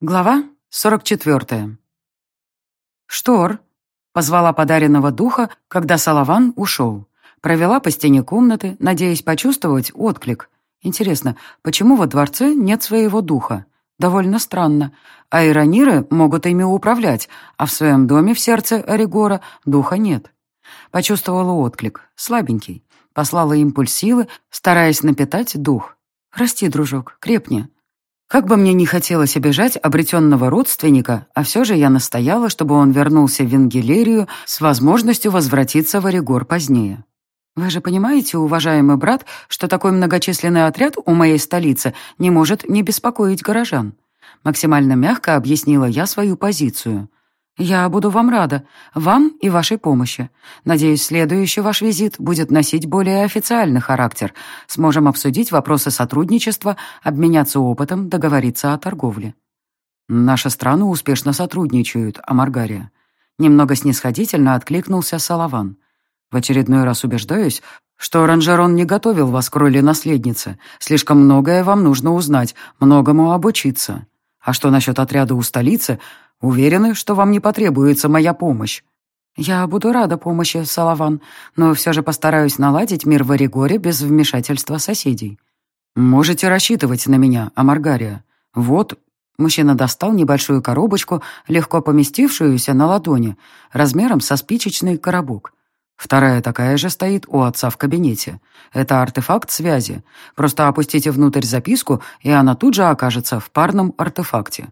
Глава 44. «Штор», — позвала подаренного духа, когда Салаван ушел. Провела по стене комнаты, надеясь почувствовать отклик. Интересно, почему во дворце нет своего духа? Довольно странно. А ирониры могут ими управлять, а в своем доме в сердце Оригора духа нет. Почувствовала отклик, слабенький. Послала импульс силы, стараясь напитать дух. «Расти, дружок, крепни, как бы мне ни хотелось обижать обретенного родственника, а все же я настояла, чтобы он вернулся в Венгелерию с возможностью возвратиться в Оригор позднее. Вы же понимаете, уважаемый брат, что такой многочисленный отряд у моей столицы не может не беспокоить горожан. Максимально мягко объяснила я свою позицию. «Я буду вам рада, вам и вашей помощи. Надеюсь, следующий ваш визит будет носить более официальный характер. Сможем обсудить вопросы сотрудничества, обменяться опытом, договориться о торговле». «Наши страны успешно сотрудничают, Амаргария». Немного снисходительно откликнулся Салаван. «В очередной раз убеждаюсь, что Ранжерон не готовил вас к роли наследницы. Слишком многое вам нужно узнать, многому обучиться. А что насчет отряда у столицы — Уверены, что вам не потребуется моя помощь?» «Я буду рада помощи, Салаван, но все же постараюсь наладить мир в Оригоре без вмешательства соседей». «Можете рассчитывать на меня, Амаргария. Вот...» Мужчина достал небольшую коробочку, легко поместившуюся на ладони, размером со спичечный коробок. Вторая такая же стоит у отца в кабинете. Это артефакт связи. Просто опустите внутрь записку, и она тут же окажется в парном артефакте.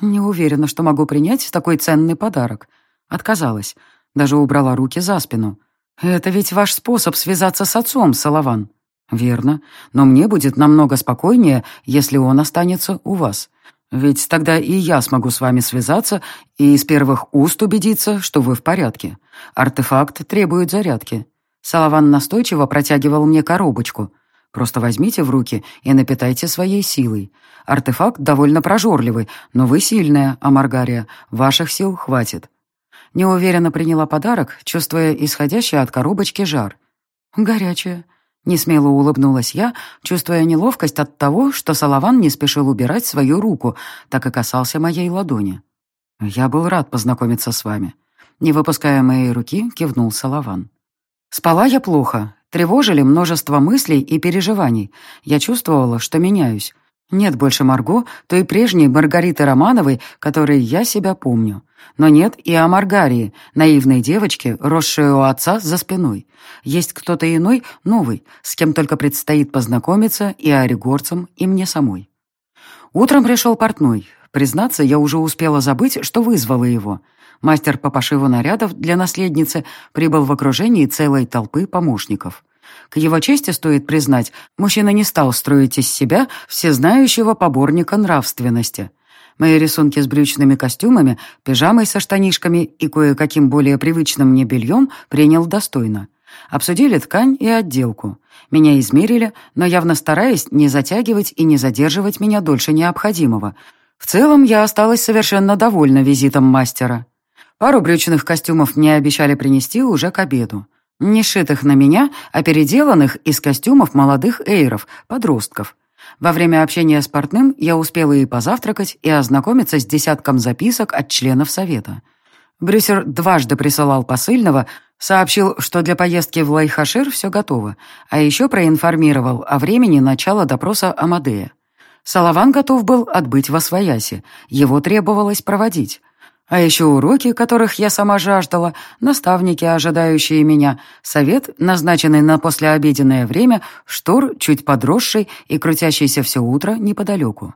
Не уверена, что могу принять такой ценный подарок. Отказалась. Даже убрала руки за спину. Это ведь ваш способ связаться с отцом, Салаван. Верно. Но мне будет намного спокойнее, если он останется у вас. Ведь тогда и я смогу с вами связаться и из первых уст убедиться, что вы в порядке. Артефакт требует зарядки. Салаван настойчиво протягивал мне коробочку. Просто возьмите в руки и напитайте своей силой. Артефакт довольно прожорливый, но вы сильная, Амаргария. Ваших сил хватит». Неуверенно приняла подарок, чувствуя исходящий от коробочки жар. «Горячая». Несмело улыбнулась я, чувствуя неловкость от того, что Салаван не спешил убирать свою руку, так и касался моей ладони. «Я был рад познакомиться с вами». Не выпуская моей руки, кивнул Салаван. Спала я плохо, тревожили множество мыслей и переживаний. Я чувствовала, что меняюсь. Нет больше Марго, той прежней Маргариты Романовой, которой я себя помню. Но нет и о Маргарии, наивной девочке, росшей у отца за спиной. Есть кто-то иной, новый, с кем только предстоит познакомиться и оригорцам, и мне самой. Утром пришел портной. Признаться, я уже успела забыть, что вызвала его. Мастер по пошиву нарядов для наследницы прибыл в окружении целой толпы помощников. К его чести стоит признать, мужчина не стал строить из себя всезнающего поборника нравственности. Мои рисунки с брючными костюмами, пижамой со штанишками и кое-каким более привычным мне бельем принял достойно. Обсудили ткань и отделку. Меня измерили, но явно стараясь не затягивать и не задерживать меня дольше необходимого. В целом я осталась совершенно довольна визитом мастера. Пару брючных костюмов мне обещали принести уже к обеду. Не шитых на меня, а переделанных из костюмов молодых эйров, подростков. Во время общения с портным я успела и позавтракать, и ознакомиться с десятком записок от членов совета. Брюсер дважды присылал посыльного, сообщил, что для поездки в Лайхашир все готово, а еще проинформировал о времени начала допроса Амадея. Салаван готов был отбыть во свояси, его требовалось проводить. А еще уроки, которых я сама жаждала, наставники, ожидающие меня, совет, назначенный на послеобеденное время, штор, чуть подросший и крутящийся все утро неподалеку.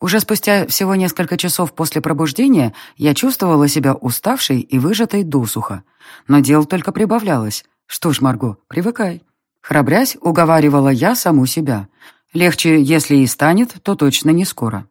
Уже спустя всего несколько часов после пробуждения я чувствовала себя уставшей и выжатой досуха. Но дел только прибавлялось. Что ж, Марго, привыкай. Храбрясь, уговаривала я саму себя. Легче, если и станет, то точно не скоро.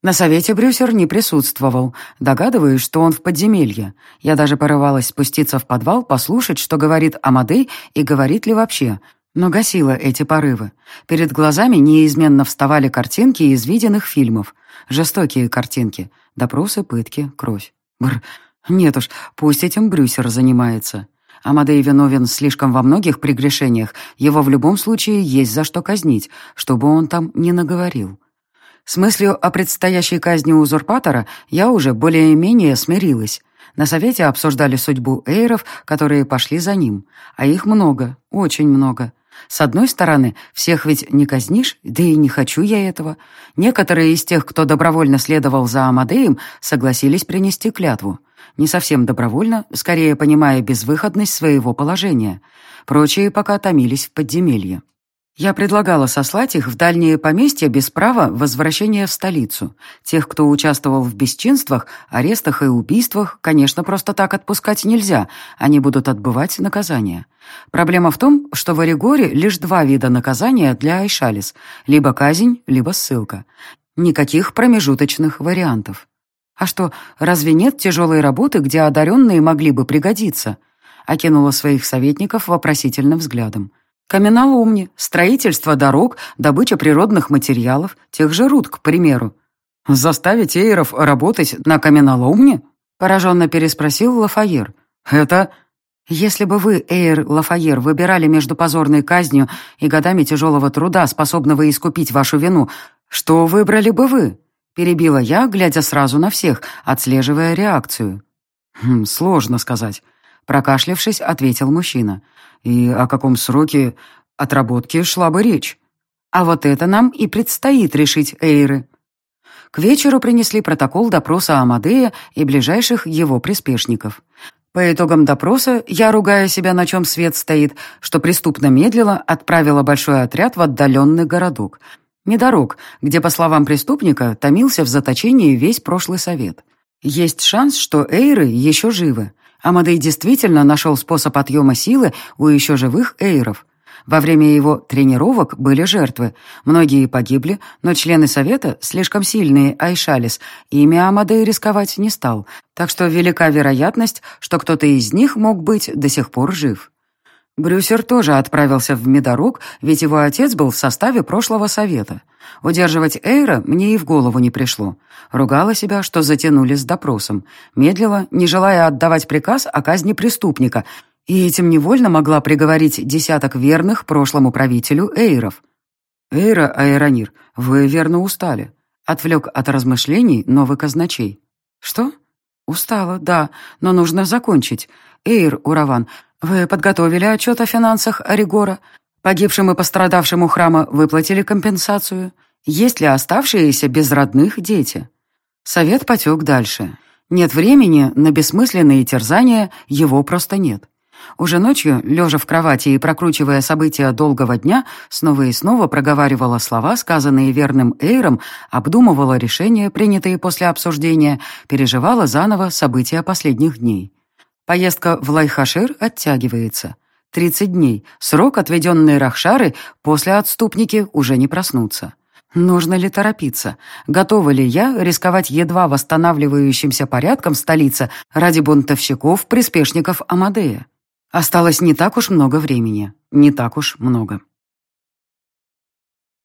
На совете Брюсер не присутствовал. Догадываюсь, что он в подземелье. Я даже порывалась спуститься в подвал, послушать, что говорит Амадей и говорит ли вообще. Но гасила эти порывы. Перед глазами неизменно вставали картинки из виденных фильмов. Жестокие картинки. Допросы, пытки, кровь. Бр. Нет уж, пусть этим Брюсер занимается. Амадей виновен слишком во многих прегрешениях. Его в любом случае есть за что казнить, чтобы он там не наговорил. С мыслью о предстоящей казни узурпатора я уже более-менее смирилась. На совете обсуждали судьбу эйров, которые пошли за ним. А их много, очень много. С одной стороны, всех ведь не казнишь, да и не хочу я этого. Некоторые из тех, кто добровольно следовал за Амадеем, согласились принести клятву. Не совсем добровольно, скорее понимая безвыходность своего положения. Прочие пока томились в подземелье. Я предлагала сослать их в дальние поместья без права возвращения в столицу. Тех, кто участвовал в бесчинствах, арестах и убийствах, конечно, просто так отпускать нельзя, они будут отбывать наказание. Проблема в том, что в Оригоре лишь два вида наказания для Айшалис – либо казнь, либо ссылка. Никаких промежуточных вариантов. А что, разве нет тяжелой работы, где одаренные могли бы пригодиться? Окинула своих советников вопросительным взглядом. Каменоломни, строительство дорог, добыча природных материалов, тех же руд, к примеру. «Заставить эйров работать на каменоломне?» — пораженно переспросил Лафайер. «Это...» «Если бы вы, Эйр Лафайер, выбирали между позорной казнью и годами тяжелого труда, способного искупить вашу вину, что выбрали бы вы?» Перебила я, глядя сразу на всех, отслеживая реакцию. «Хм, «Сложно сказать», — прокашлявшись, ответил мужчина. И о каком сроке отработки шла бы речь? А вот это нам и предстоит решить, Эйры. К вечеру принесли протокол допроса Амадея и ближайших его приспешников. По итогам допроса я, ругая себя, на чем свет стоит, что преступно медлила, отправила большой отряд в отдаленный городок. Недорог, где, по словам преступника, томился в заточении весь прошлый совет. Есть шанс, что Эйры еще живы. Амадей действительно нашел способ отъема силы у еще живых эйров. Во время его тренировок были жертвы. Многие погибли, но члены совета, слишком сильные Айшалис, ими Амадей рисковать не стал, так что велика вероятность, что кто-то из них мог быть до сих пор жив. Брюсер тоже отправился в Медорог, ведь его отец был в составе прошлого совета. Удерживать Эйра мне и в голову не пришло. Ругала себя, что затянули с допросом. Медлила, не желая отдавать приказ о казни преступника, и этим невольно могла приговорить десяток верных прошлому правителю Эйров. «Эйра, Айронир, вы верно устали», — отвлек от размышлений новый казначей. «Что?» «Устала, да, но нужно закончить. Эйр, Ураван, вы подготовили отчет о финансах Оригора? Погибшим и пострадавшим у храма выплатили компенсацию? Есть ли оставшиеся без родных дети?» Совет потек дальше. Нет времени на бессмысленные терзания, его просто нет. Уже ночью, лежа в кровати и прокручивая события долгого дня, снова и снова проговаривала слова, сказанные верным Эйром, обдумывала решения, принятые после обсуждения, переживала заново события последних дней. Поездка в Лайхашир оттягивается. Тридцать дней, срок, отведенный Рахшары, после отступники уже не проснутся. Нужно ли торопиться? Готова ли я рисковать едва восстанавливающимся порядком столицы ради бунтовщиков, приспешников Амадея? Осталось не так уж много времени. Не так уж много.